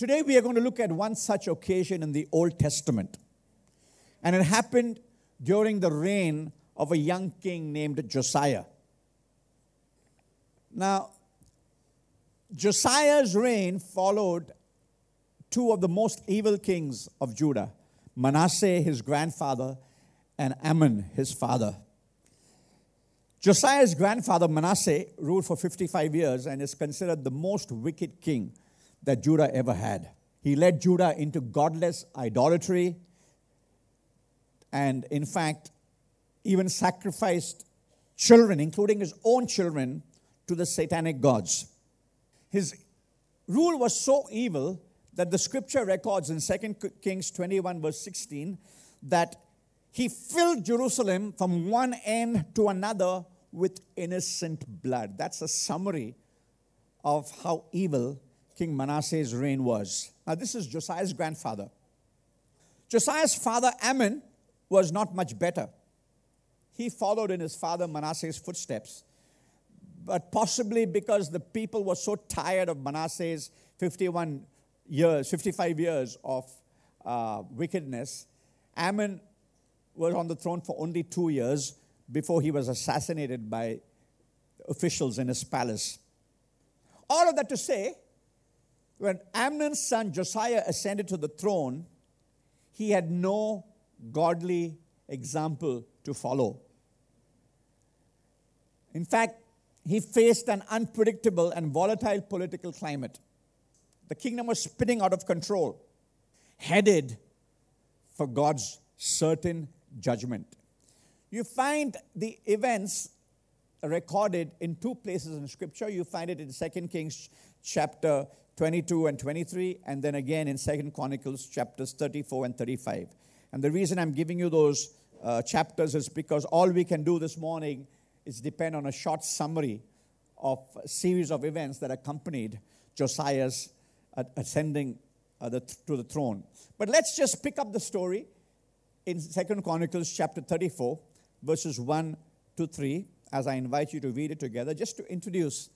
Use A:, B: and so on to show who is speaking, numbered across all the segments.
A: Today we are going to look at one such occasion in the Old Testament. And it happened during the reign of a young king named Josiah. Now, Josiah's reign followed two of the most evil kings of Judah Manasseh, his grandfather, and Amon, his father. Josiah's grandfather, Manasseh, ruled for 55 years and is considered the most wicked king that Judah ever had. He led Judah into godless idolatry and, in fact, even sacrificed children, including his own children, to the satanic gods. His rule was so evil that the scripture records in 2 Kings 21, verse 16, that he filled Jerusalem from one end to another with innocent blood. That's a summary of how evil King Manasseh's reign was. Now, this is Josiah's grandfather. Josiah's father, Amon, was not much better. He followed in his father Manasseh's footsteps. But possibly because the people were so tired of Manasseh's 51 years, 55 years of uh, wickedness, Amon was on the throne for only two years before he was assassinated by officials in his palace. All of that to say, when Amnon's son Josiah ascended to the throne, he had no godly example to follow. In fact, he faced an unpredictable and volatile political climate. The kingdom was spinning out of control, headed for God's certain judgment. You find the events recorded in two places in Scripture. You find it in 2 Kings chapter 22 and 23, and then again in Second Chronicles chapters 34 and 35. And the reason I'm giving you those uh, chapters is because all we can do this morning is depend on a short summary of a series of events that accompanied Josiah's ascending uh, the, to the throne. But let's just pick up the story in Second Chronicles chapter 34, verses 1 to 3, as I invite you to read it together, just to introduce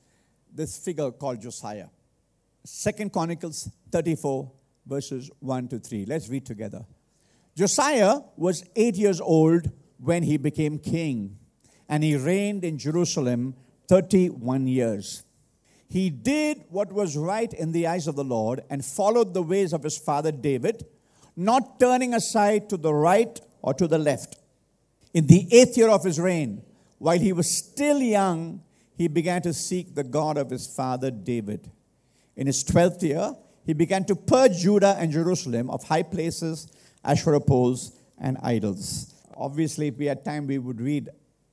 A: this figure called Josiah. Second Chronicles 34, verses 1 to 3. Let's read together. Josiah was eight years old when he became king, and he reigned in Jerusalem 31 years. He did what was right in the eyes of the Lord and followed the ways of his father David, not turning aside to the right or to the left. In the eighth year of his reign, while he was still young, he began to seek the God of his father David. In his 12th year, he began to purge Judah and Jerusalem of high places, Asherah poles, and idols. Obviously, if we had time, we would read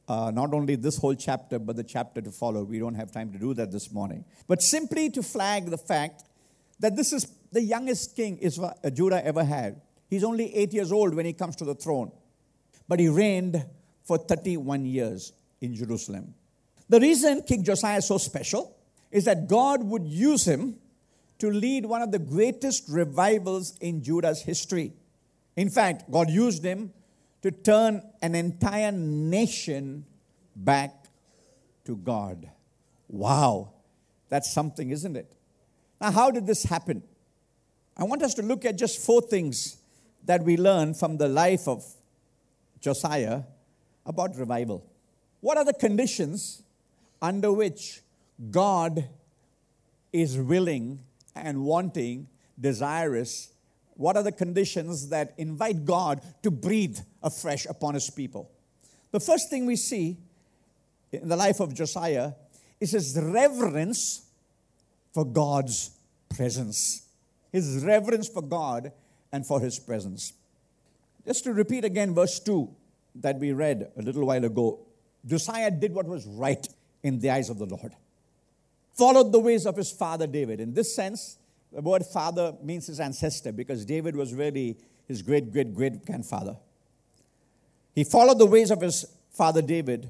A: uh, not only this whole chapter, but the chapter to follow. We don't have time to do that this morning. But simply to flag the fact that this is the youngest king Israel, uh, Judah ever had. He's only eight years old when he comes to the throne. But he reigned for 31 years in Jerusalem. The reason King Josiah is so special is that God would use him to lead one of the greatest revivals in Judah's history. In fact, God used him to turn an entire nation back to God. Wow, that's something, isn't it? Now, how did this happen? I want us to look at just four things that we learn from the life of Josiah about revival. What are the conditions under which God is willing and wanting, desirous. What are the conditions that invite God to breathe afresh upon his people? The first thing we see in the life of Josiah is his reverence for God's presence. His reverence for God and for his presence. Just to repeat again, verse 2 that we read a little while ago Josiah did what was right in the eyes of the Lord followed the ways of his father David. In this sense, The word father means his ancestor because David was really his great great great grandfather. He followed the ways of his father David,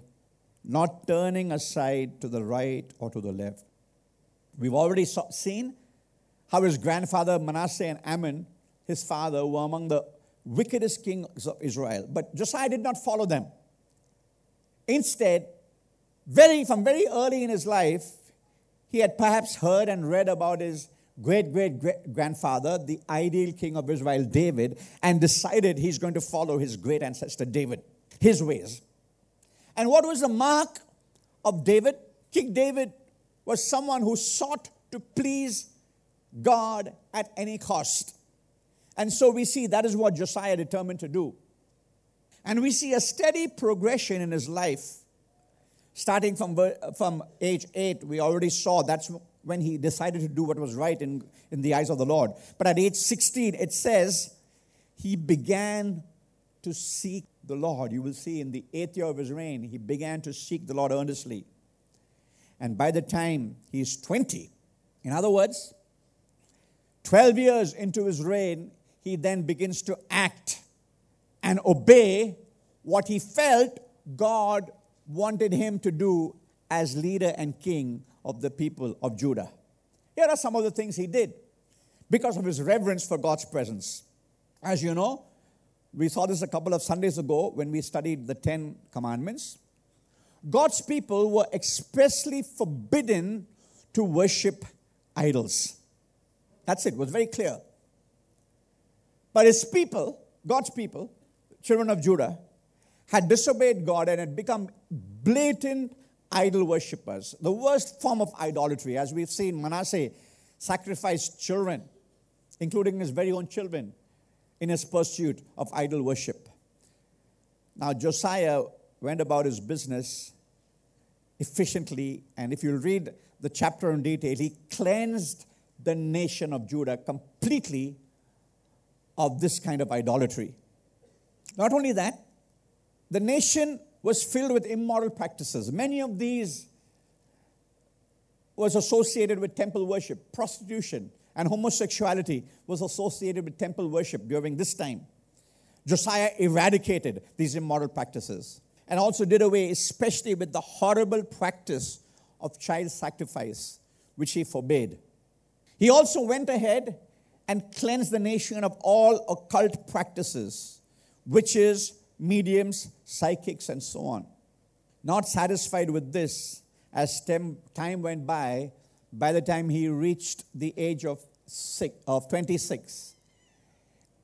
A: not turning aside to the right or to the left. We've already saw, seen how his grandfather Manasseh and Amon, his father, were among the wickedest kings of Israel. But Josiah did not follow them. Instead, very, from very early in his life, he had perhaps heard and read about his great great grandfather, the ideal king of Israel, David, and decided he's going to follow his great ancestor David, his ways. And what was the mark of David? King David was someone who sought to please God at any cost. And so we see that is what Josiah determined to do. And we see a steady progression in his life. Starting from, from age 8, we already saw that's when he decided to do what was right in, in the eyes of the Lord. But at age 16, it says he began to seek the Lord. You will see in the eighth year of his reign, he began to seek the Lord earnestly. And by the time he's 20, in other words, 12 years into his reign, he then begins to act and obey what he felt God wanted him to do as leader and king of the people of Judah. Here are some of the things he did because of his reverence for God's presence. As you know, we saw this a couple of Sundays ago when we studied the Ten Commandments. God's people were expressly forbidden to worship idols. That's it, it was very clear. But his people, God's people, children of Judah, had disobeyed God and had become blatant idol worshippers. The worst form of idolatry, as we've seen Manasseh sacrificed children, including his very own children, in his pursuit of idol worship. Now, Josiah went about his business efficiently, and if you read the chapter in detail, he cleansed the nation of Judah completely of this kind of idolatry. Not only that, the nation was filled with immoral practices. Many of these was associated with temple worship, prostitution, and homosexuality was associated with temple worship during this time. Josiah eradicated these immoral practices and also did away, especially with the horrible practice of child sacrifice, which he forbade. He also went ahead and cleansed the nation of all occult practices, witches, mediums, psychics, and so on. Not satisfied with this, as time went by, by the time he reached the age of, six, of 26,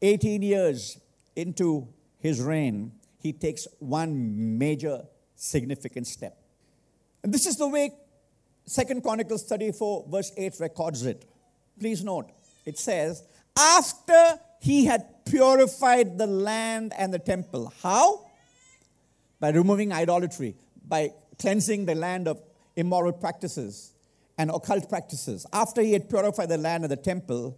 A: 18 years into his reign, he takes one major significant step. And this is the way Second Chronicles 34, verse 8 records it. Please note, it says, After he had purified the land and the temple. How? By removing idolatry, by cleansing the land of immoral practices and occult practices. After he had purified the land and the temple,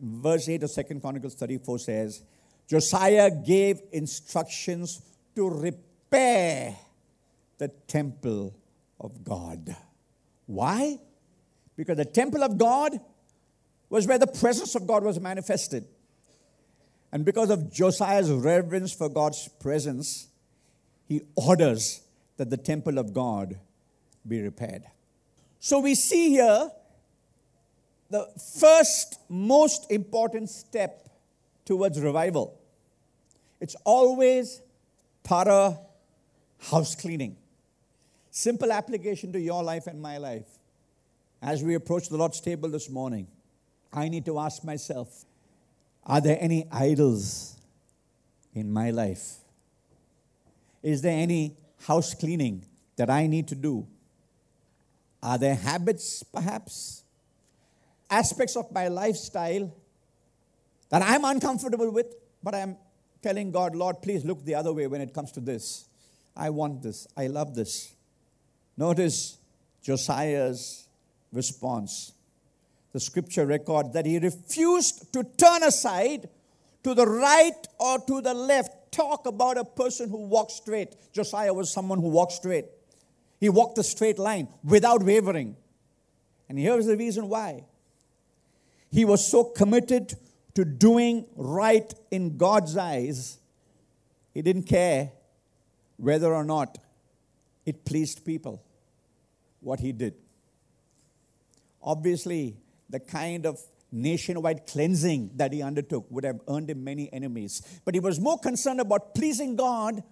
A: verse 8 of 2 Chronicles 34 says, Josiah gave instructions to repair the temple of God. Why? Because the temple of God was where the presence of God was manifested. And because of Josiah's reverence for God's presence, he orders that the temple of God be repaired. So we see here the first most important step towards revival. It's always para house cleaning. Simple application to your life and my life. As we approach the Lord's table this morning, I need to ask myself are there any idols in my life? Is there any house cleaning that I need to do? Are there habits, perhaps? Aspects of my lifestyle that I'm uncomfortable with, but I'm telling God, Lord, please look the other way when it comes to this. I want this. I love this. Notice Josiah's response the scripture records that he refused to turn aside to the right or to the left. Talk about a person who walked straight. Josiah was someone who walked straight. He walked a straight line without wavering. And here's the reason why. He was so committed to doing right in God's eyes, he didn't care whether or not it pleased people what he did. Obviously, the kind of nationwide cleansing that he undertook would have earned him many enemies. But he was more concerned about pleasing God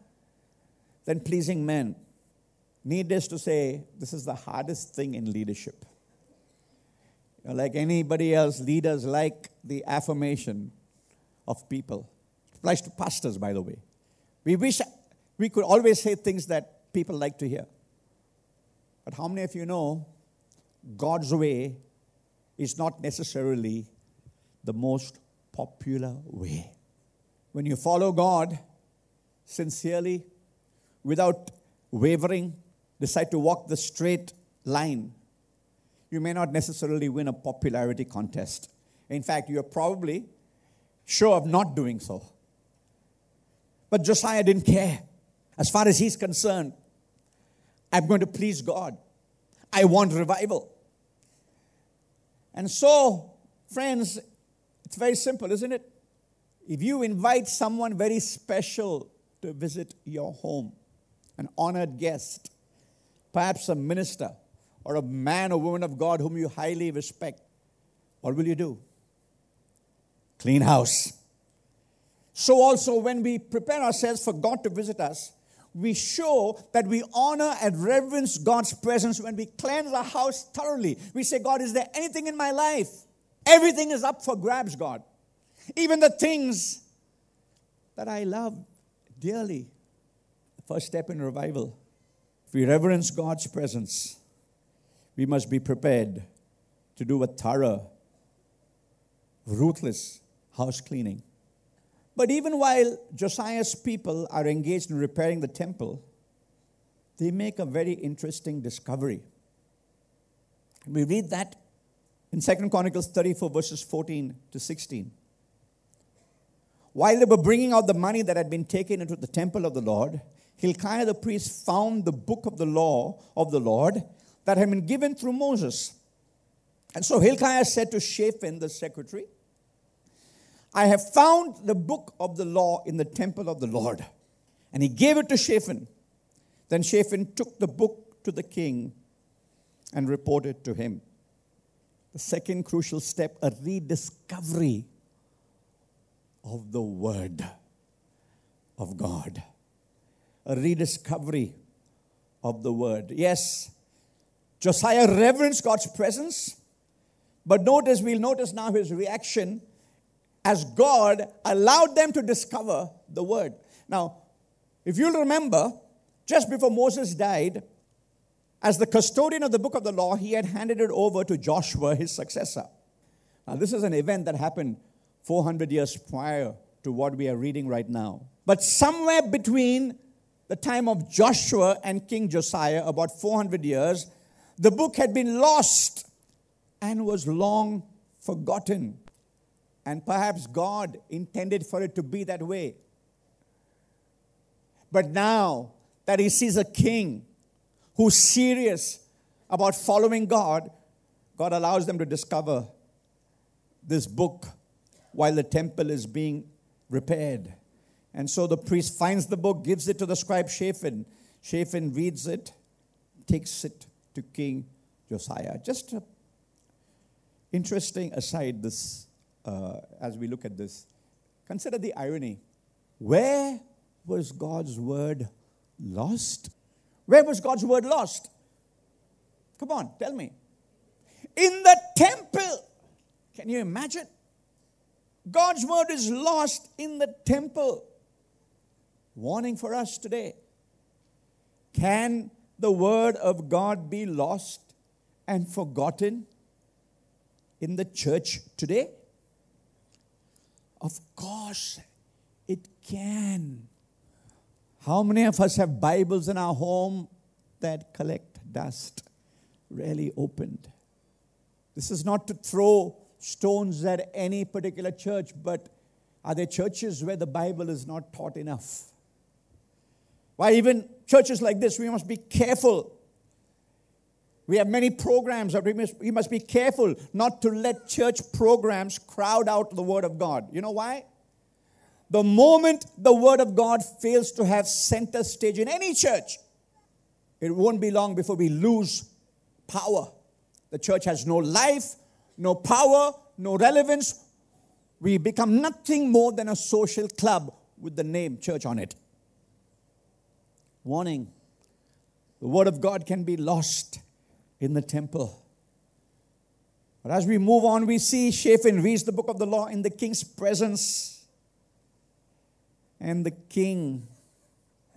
A: than pleasing men. Needless to say, this is the hardest thing in leadership. You know, like anybody else, leaders like the affirmation of people. It applies to pastors, by the way. We wish we could always say things that people like to hear. But how many of you know God's way is not necessarily the most popular way? When you follow God sincerely, without wavering, decide to walk the straight line, you may not necessarily win a popularity contest. In fact, you're probably sure of not doing so. But Josiah didn't care. As far as he's concerned, I'm going to please God. I want revival. And so, friends, it's very simple, isn't it? If you invite someone very special to visit your home, an honored guest, perhaps a minister or a man or woman of God whom you highly respect, what will you do? Clean house. So, also, when we prepare ourselves for God to visit us, we show that we honor and reverence God's presence when we cleanse our house thoroughly. We say, God, is there anything in my life? Everything is up for grabs, God. Even the things that I love dearly. First step in revival. If we reverence God's presence, we must be prepared to do a thorough, ruthless house cleaning. But even while Josiah's people are engaged in repairing the temple, they make a very interesting discovery. We read that in 2 Chronicles 34, verses 14 to 16. While they were bringing out the money that had been taken into the temple of the Lord, Hilkiah the priest found the book of the law of the Lord that had been given through Moses. And so Hilkiah said to Shaphan the secretary, I have found the book of the law in the temple of the Lord. And he gave it to Shaphan. Then Shaphan took the book to the king and reported to him. The second crucial step a rediscovery of the Word of God. A rediscovery of the Word. Yes, Josiah reverenced God's presence, but notice, we'll notice now his reaction as God allowed them to discover the word. Now, if you'll remember, just before Moses died, as the custodian of the book of the law, he had handed it over to Joshua, his successor. Now, this is an event that happened 400 years prior to what we are reading right now. But somewhere between the time of Joshua and King Josiah, about 400 years, the book had been lost and was long forgotten. And perhaps God intended for it to be that way. But now that he sees a king who's serious about following God, God allows them to discover this book while the temple is being repaired. And so the priest finds the book, gives it to the scribe Shaphan. Shaphan reads it, takes it to King Josiah. Just an interesting aside this uh, as we look at this. Consider the irony. Where was God's word lost? Where was God's word lost? Come on, tell me. In the temple. Can you imagine? God's word is lost in the temple. Warning for us today. Can the word of God be lost and forgotten in the church today? Of course, it can. How many of us have Bibles in our home that collect dust, rarely opened? This is not to throw stones at any particular church, but are there churches where the Bible is not taught enough? Why, even churches like this, we must be careful We have many programs, but we must, we must be careful not to let church programs crowd out the Word of God. You know why? The moment the Word of God fails to have center stage in any church, it won't be long before we lose power. The church has no life, no power, no relevance. We become nothing more than a social club with the name church on it. Warning the Word of God can be lost in the temple. But as we move on, we see Shaphan reads the book of the law in the king's presence. And the king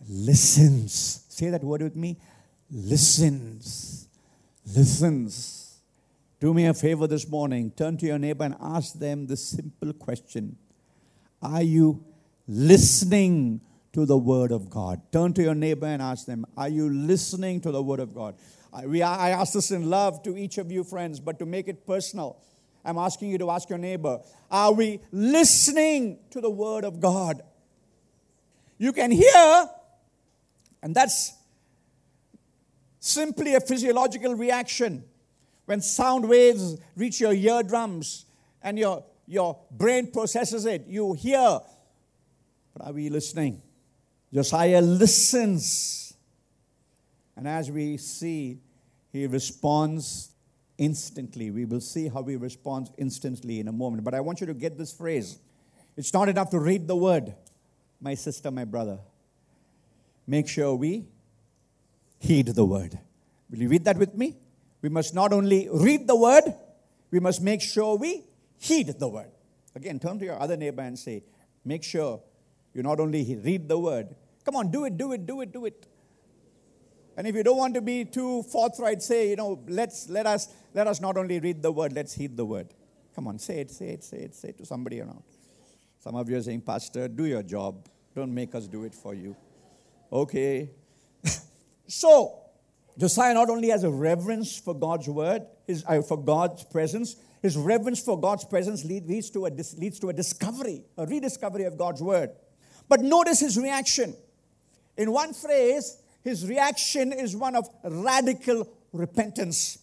A: listens. Say that word with me listens. Listens. Do me a favor this morning. Turn to your neighbor and ask them the simple question Are you listening to the word of God? Turn to your neighbor and ask them, Are you listening to the word of God? I, we, I ask this in love to each of you, friends, but to make it personal, I'm asking you to ask your neighbor, Are we listening to the word of God? You can hear, and that's simply a physiological reaction. When sound waves reach your eardrums and your, your brain processes it, you hear. But are we listening? Josiah listens. And as we see, he responds instantly. We will see how he responds instantly in a moment. But I want you to get this phrase. It's not enough to read the word, my sister, my brother. Make sure we heed the word. Will you read that with me? We must not only read the word, we must make sure we heed the word. Again, turn to your other neighbor and say, make sure you not only read the word, come on, do it, do it, do it, do it. And if you don't want to be too forthright, say, you know, let's let us let us not only read the word, let's heed the word. Come on, say it, say it, say it, say it to somebody around. Some of you are saying, Pastor, do your job. Don't make us do it for you. Okay. so, Josiah not only has a reverence for God's word, his, uh, for God's presence, his reverence for God's presence leads to, a, leads to a discovery, a rediscovery of God's word. But notice his reaction. In one phrase, his reaction is one of radical repentance.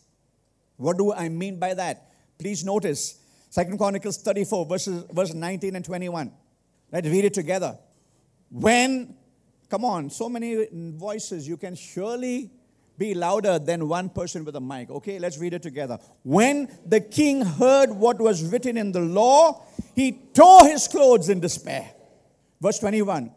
A: What do I mean by that? Please notice Second Chronicles 34, verses, verse 19 and 21. Let's read it together. When, come on, so many voices, you can surely be louder than one person with a mic. Okay, let's read it together. When the king heard what was written in the law, he tore his clothes in despair. Verse 21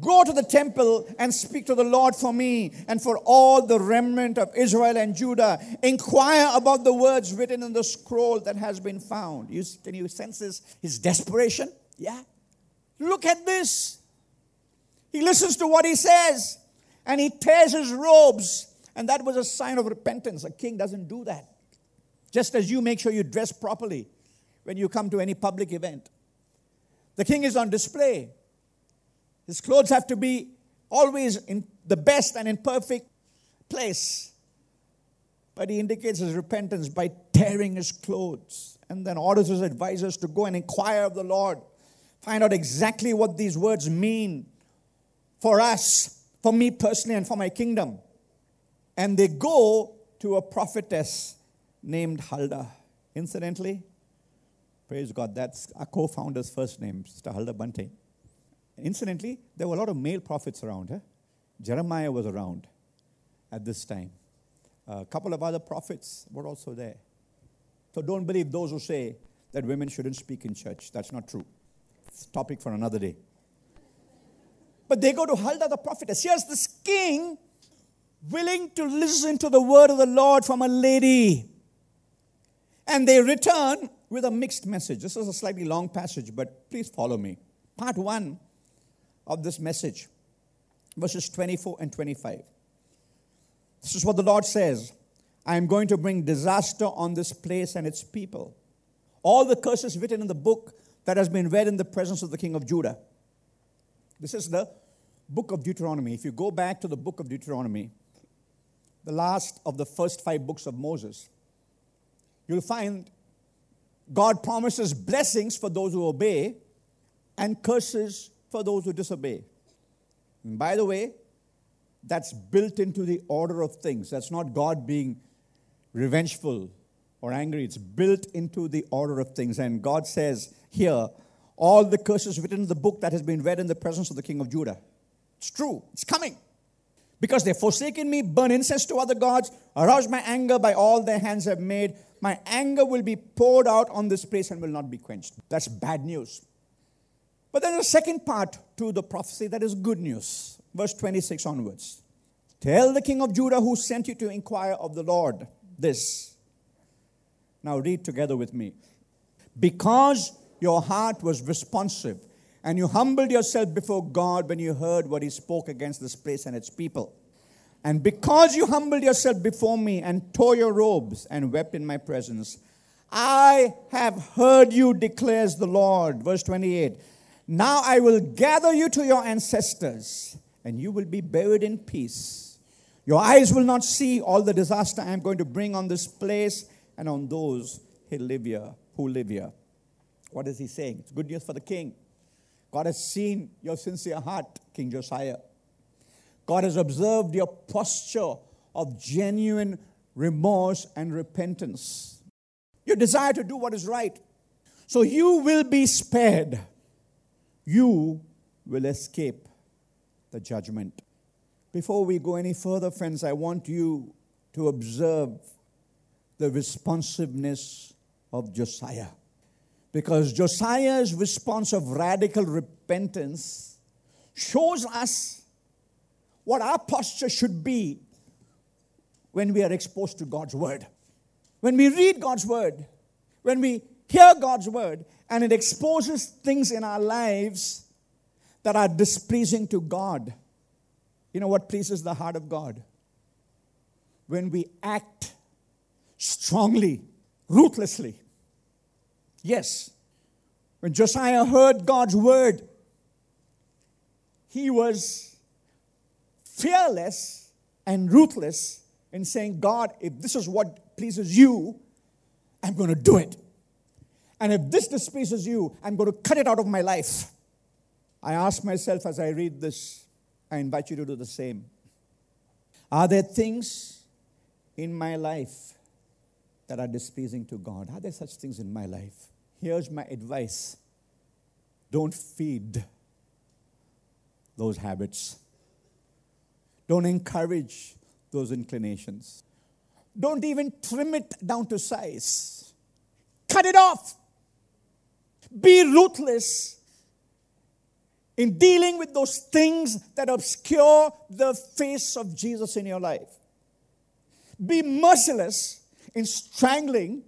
A: Go to the temple and speak to the Lord for me and for all the remnant of Israel and Judah. Inquire about the words written in the scroll that has been found. You, can you sense his, his desperation? Yeah. Look at this. He listens to what he says and he tears his robes. And that was a sign of repentance. A king doesn't do that. Just as you make sure you dress properly when you come to any public event. The king is on display. His clothes have to be always in the best and in perfect place. But he indicates his repentance by tearing his clothes and then orders his advisors to go and inquire of the Lord, find out exactly what these words mean for us, for me personally, and for my kingdom. And they go to a prophetess named Huldah. Incidentally, praise God, that's our co founder's first name, Sister Huldah Buntain. Incidentally, there were a lot of male prophets around. Huh? Jeremiah was around at this time. A couple of other prophets were also there. So don't believe those who say that women shouldn't speak in church. That's not true. It's a topic for another day. But they go to Huldah the prophetess. Here's this king willing to listen to the word of the Lord from a lady. And they return with a mixed message. This is a slightly long passage, but please follow me. Part one of this message, verses 24 and 25. This is what the Lord says I am going to bring disaster on this place and its people. All the curses written in the book that has been read in the presence of the king of Judah. This is the book of Deuteronomy. If you go back to the book of Deuteronomy, the last of the first five books of Moses, you'll find God promises blessings for those who obey and curses for those who disobey. And by the way, that's built into the order of things. That's not God being revengeful or angry. It's built into the order of things. And God says here, all the curses written in the book that has been read in the presence of the king of Judah. It's true, it's coming. Because they've forsaken me, burn incense to other gods, arouse my anger by all their hands have made. My anger will be poured out on this place and will not be quenched. That's bad news. But there's a second part to the prophecy that is good news. Verse 26 onwards. Tell the king of Judah who sent you to inquire of the Lord this. Now read together with me. Because your heart was responsive and you humbled yourself before God when you heard what he spoke against this place and its people. And because you humbled yourself before me and tore your robes and wept in my presence, I have heard you, declares the Lord. Verse 28 Now I will gather you to your ancestors, and you will be buried in peace. Your eyes will not see all the disaster I am going to bring on this place and on those who live here. Who live here. What is he saying? It's good news for the king. God has seen your sincere heart, King Josiah. God has observed your posture of genuine remorse and repentance. Your desire to do what is right. So you will be spared. You will escape the judgment. Before we go any further, friends, I want you to observe the responsiveness of Josiah. Because Josiah's response of radical repentance shows us what our posture should be when we are exposed to God's word. When we read God's word, when we hear God's word, and it exposes things in our lives that are displeasing to God. You know what pleases the heart of God? When we act strongly, ruthlessly, Yes. When Josiah heard God's word, he was fearless and ruthless in saying, God, if this is what pleases you, I'm going to do it. And if this displeases you, I'm going to cut it out of my life. I ask myself as I read this, I invite you to do the same. Are there things in my life that are displeasing to God? Are there such things in my life? Here's my advice don't feed those habits, don't encourage those inclinations, don't even trim it down to size. Cut it off. Be ruthless in dealing with those things that obscure the face of Jesus in your life. Be merciless in strangling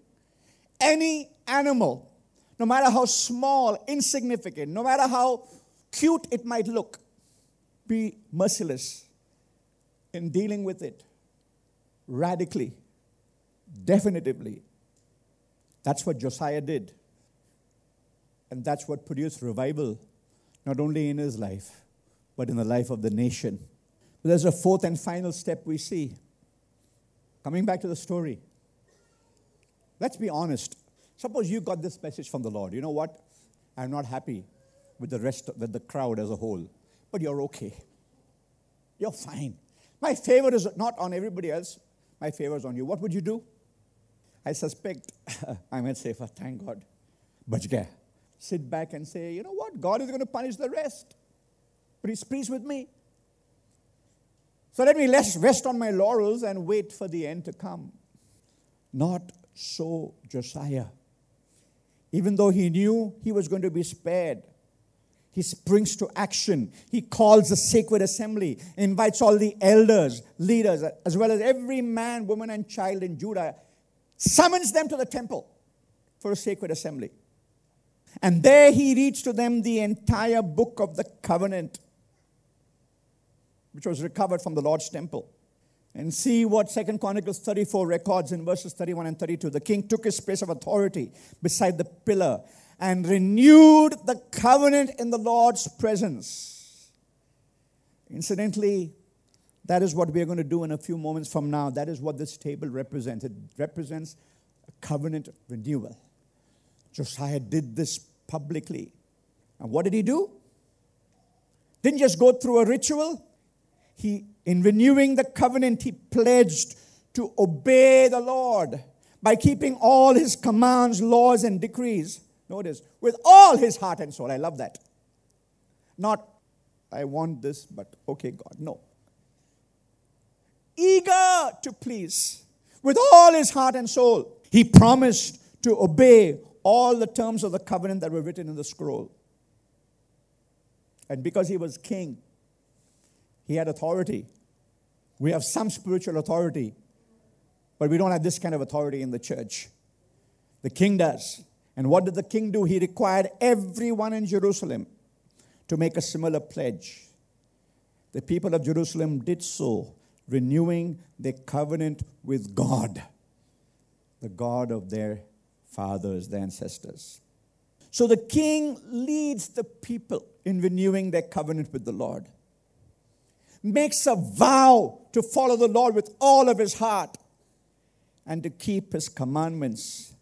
A: any animal no matter how small, insignificant, no matter how cute it might look, be merciless in dealing with it radically, definitively. That's what Josiah did. And that's what produced revival, not only in his life, but in the life of the nation. There's a fourth and final step we see. Coming back to the story. Let's be honest. Suppose you got this message from the Lord. You know what? I'm not happy with the rest, with the crowd as a whole, but you're okay. You're fine. My favor is not on everybody else, my favor is on you. What would you do? I suspect I might say, for thank God. But yeah, sit back and say, you know what? God is going to punish the rest. Please, please with me. So let me rest on my laurels and wait for the end to come. Not so Josiah. Even though he knew he was going to be spared, he springs to action. He calls a sacred assembly, invites all the elders, leaders, as well as every man, woman, and child in Judah, summons them to the temple for a sacred assembly. And there he reads to them the entire book of the covenant, which was recovered from the Lord's temple and see what Second Chronicles 34 records in verses 31 and 32. The king took his place of authority beside the pillar and renewed the covenant in the Lord's presence. Incidentally, that is what we are going to do in a few moments from now. That is what this table represents. It represents a covenant renewal. Josiah did this publicly. And what did he do? Didn't just go through a ritual, he in renewing the covenant, he pledged to obey the Lord by keeping all his commands, laws, and decrees. Notice, with all his heart and soul. I love that. Not, I want this, but okay, God. No. Eager to please with all his heart and soul. He promised to obey all the terms of the covenant that were written in the scroll. And because he was king, he had authority. We have some spiritual authority, but we don't have this kind of authority in the church. The king does. And what did the king do? He required everyone in Jerusalem to make a similar pledge. The people of Jerusalem did so, renewing their covenant with God, the God of their fathers, their ancestors. So the king leads the people in renewing their covenant with the Lord, makes a vow to follow the Lord with all of his heart and to keep his commandments,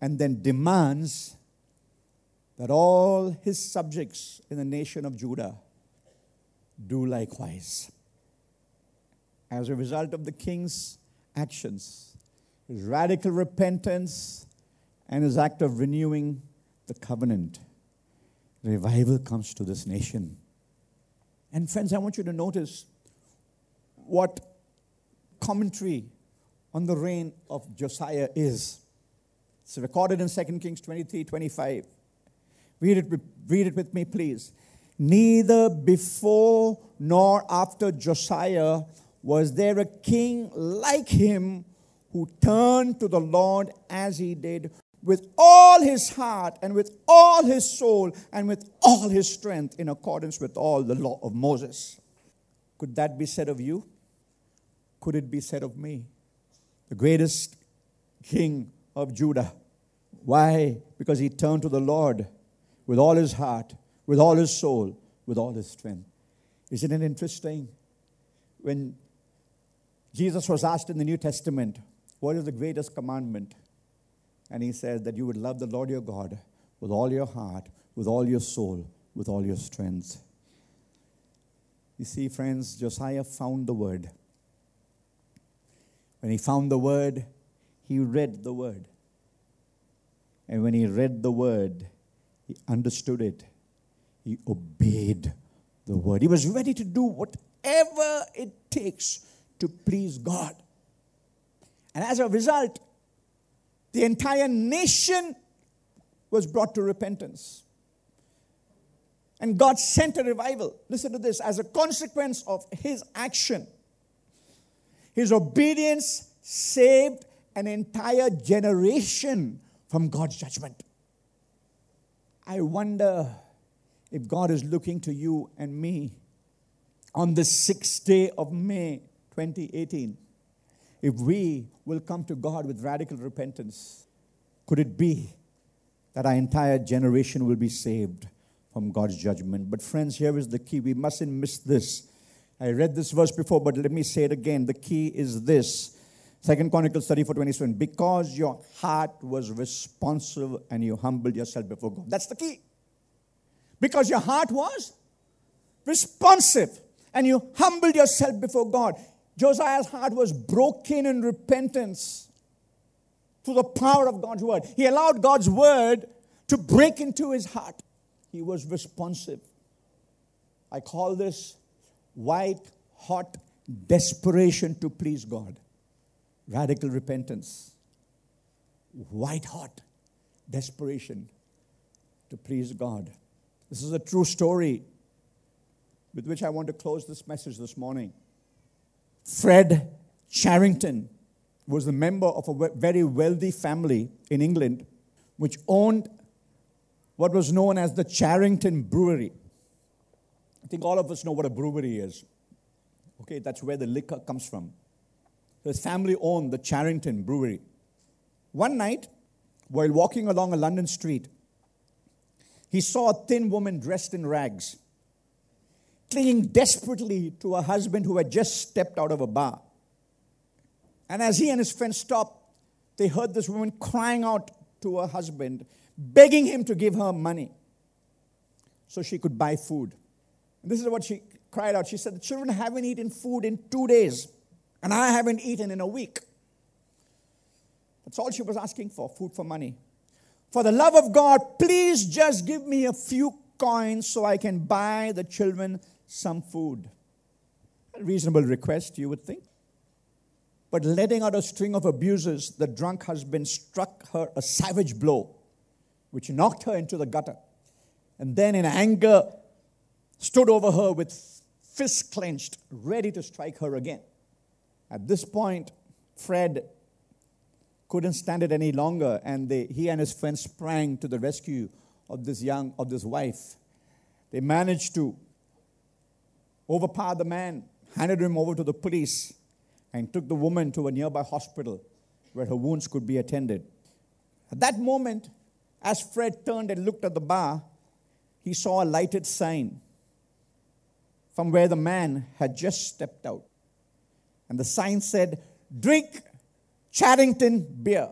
A: and then demands that all his subjects in the nation of Judah do likewise. As a result of the king's actions, his radical repentance, and his act of renewing the covenant, revival comes to this nation. And, friends, I want you to notice what commentary on the reign of Josiah is. It's recorded in 2 Kings 23 25. Read it, read it with me, please. Neither before nor after Josiah was there a king like him who turned to the Lord as he did with all his heart and with all his soul and with all his strength in accordance with all the law of Moses. Could that be said of you? Could it be said of me? The greatest king of Judah. Why? Because he turned to the Lord with all his heart, with all his soul, with all his strength. Isn't it interesting? When Jesus was asked in the New Testament, What is the greatest commandment? And he says that you would love the Lord your God with all your heart, with all your soul, with all your strength. You see, friends, Josiah found the word. When he found the word, he read the word. And when he read the word, he understood it. He obeyed the word. He was ready to do whatever it takes to please God. And as a result, the entire nation was brought to repentance. And God sent a revival. Listen to this as a consequence of his action, his obedience saved an entire generation from God's judgment. I wonder if God is looking to you and me on the sixth day of May 2018 if we will come to God with radical repentance, could it be that our entire generation will be saved from God's judgment? But, friends, here is the key. We mustn't miss this. I read this verse before, but let me say it again. The key is this. Second Chronicles 34 27. Because your heart was responsive and you humbled yourself before God. That's the key. Because your heart was responsive and you humbled yourself before God. Josiah's heart was broken in repentance through the power of God's word. He allowed God's word to break into his heart. He was responsive. I call this white hot desperation to please God. Radical repentance. White hot desperation to please God. This is a true story with which I want to close this message this morning. Fred Charrington was a member of a very wealthy family in England which owned what was known as the Charrington Brewery. I think all of us know what a brewery is. Okay, that's where the liquor comes from. His family owned the Charrington Brewery. One night, while walking along a London street, he saw a thin woman dressed in rags clinging desperately to her husband who had just stepped out of a bar. And as he and his friend stopped, they heard this woman crying out to her husband, begging him to give her money so she could buy food. And this is what she cried out. She said, The children haven't eaten food in two days, And I haven't eaten in a week. That's all she was asking for food for money. For the love of God, please just give me a few coins so I can buy the children some food. A reasonable request, you would think. But letting out a string of abuses, the drunk husband struck her a savage blow, which knocked her into the gutter. And then, in anger, stood over her with fists clenched, ready to strike her again. At this point, Fred couldn't stand it any longer, and they, he and his friends sprang to the rescue of this young of this wife. They managed to overpower the man, handed him over to the police, and took the woman to a nearby hospital where her wounds could be attended. At that moment, as Fred turned and looked at the bar, he saw a lighted sign from where the man had just stepped out. And the sign said, Drink Charrington beer.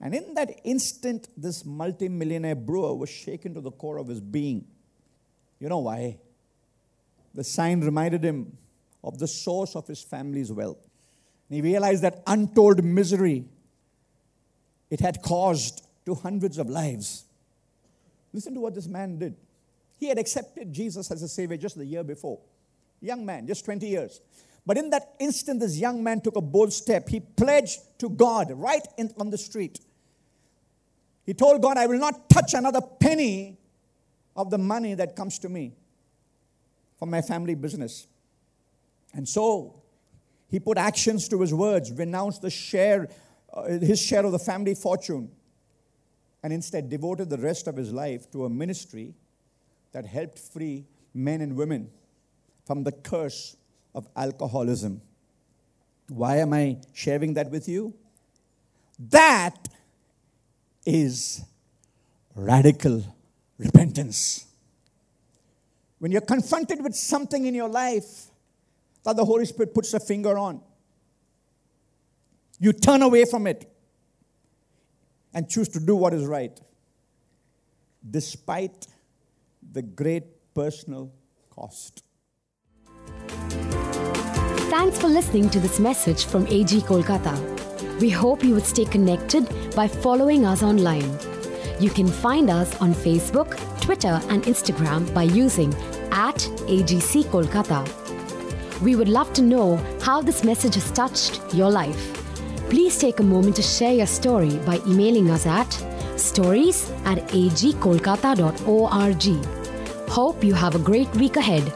A: And in that instant, this multimillionaire brewer was shaken to the core of his being. You know why? The sign reminded him of the source of his family's wealth. And he realized that untold misery it had caused to hundreds of lives. Listen to what this man did. He had accepted Jesus as a savior just the year before. Young man, just 20 years. But in that instant, this young man took a bold step. He pledged to God right in, on the street. He told God, I will not touch another penny of the money that comes to me from my family business. And so he put actions to his words, renounced the share, uh, his share of the family fortune, and instead devoted the rest of his life to a ministry that helped free men and women from the curse of alcoholism. Why am I sharing that with you? That is radical repentance. When you're confronted with something in your life that the Holy Spirit puts a finger on, you turn away from it and choose to do what is right, despite the great personal cost.
B: Thanks for listening to this message from AG Kolkata. We hope you would stay connected by following us online. You can find us on Facebook, Twitter, and Instagram by using at AGC Kolkata. We would love to know how this message has touched your life. Please take a moment to share your story by emailing us at stories at agkolkata.org. Hope you have a great week ahead.